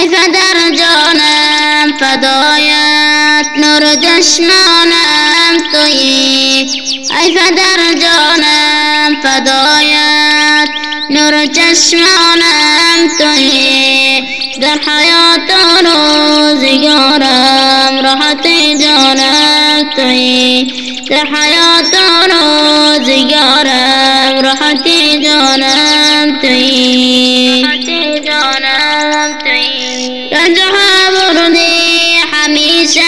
ای فدر جانم فدایت نور چشمانم تویی. ای فدر جانم فدایت نور چشمانم تویی. در حیات و روزگارم راحت جانم تویی. در حیات و روزگارم راحت جانم تویی. تویی رجها بردی همیشه.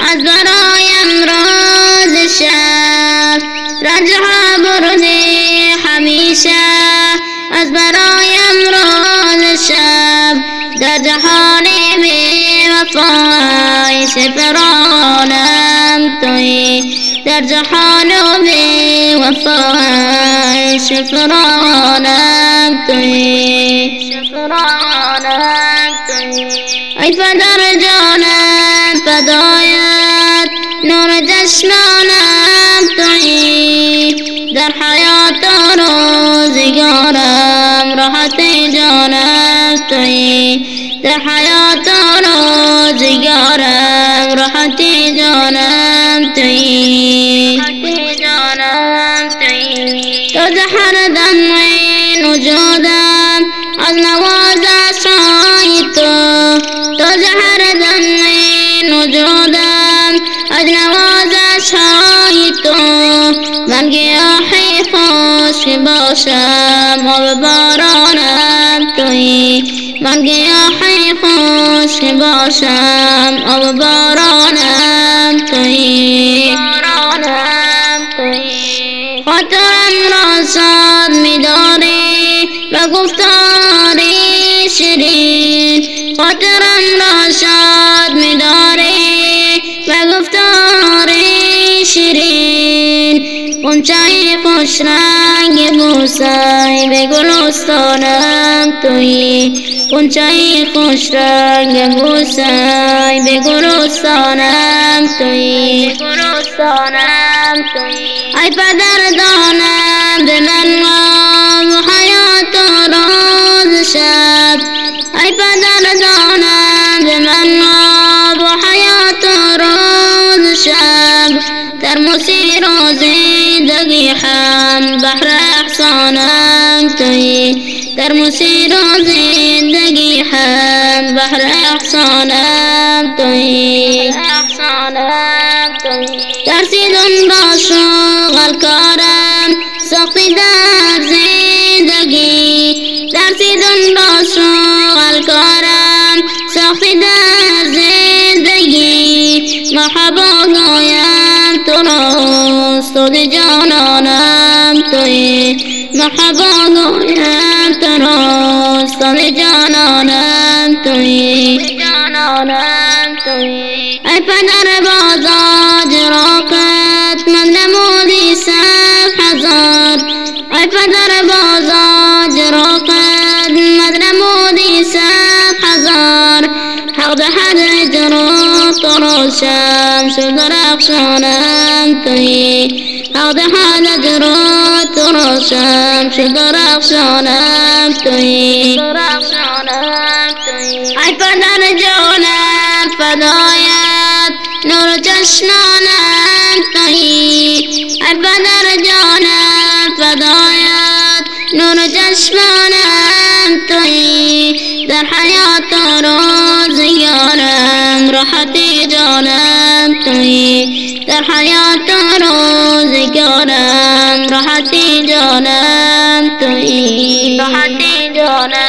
از برایم روز شب. رجها بردی همیشه. از برایم روز شب. در جهان بی وفای سفرانم توی در جهان بی وفای سفرانم توی سفرانم توی ای فدر جانم فدایت نور توی در حیات و روزگارم راحت جانم توی در حیات و روزگارم راحت جانم توی تدحر دمعي نجودا النواز صايت تدحر دمعي نجودا النواز صايت من جاحي خوش باشا مربارانم توی من گیاحی خوش باشم آب بارانم توی خاطرم را شاد میداری و گفتاری شیرین. خاطرم را شاد میداری و گفتاری شیرین. قنچه خوش رنگ بوسای به گلستانم توی. قنچه خوش رنگ بوسای به گلستانم توی. گلستانم أي فترضون بمن غاب حياته روز شاب أي فترضون بمن غاب حياته روز شاب ترمسي روزي دقيحة بحر أحصانك تهي. ترمسي روزي دقيحة بحر أحصانك تهي. أحصانك ترسیدن با شغل کارم سختی در زندگی. ترسیدن با شغل کارم سختی در زندگی. محبا گویم تو راست تو جانانم توی. محبا گویم تو راست تو جانانم توی. جانانم توی. ای پدر دهد اجرا تو روشم شد رخشانم توی حق دهد اجرا تو روشم شد رخشانم توی رخشانم توی ای پدر جانم فدایت نور چشمانم توی ای پدر جانم فدایت نور چشمانم در حیات و روزگارم راحت جانم توی. در راحت جانم توی. راحت جانم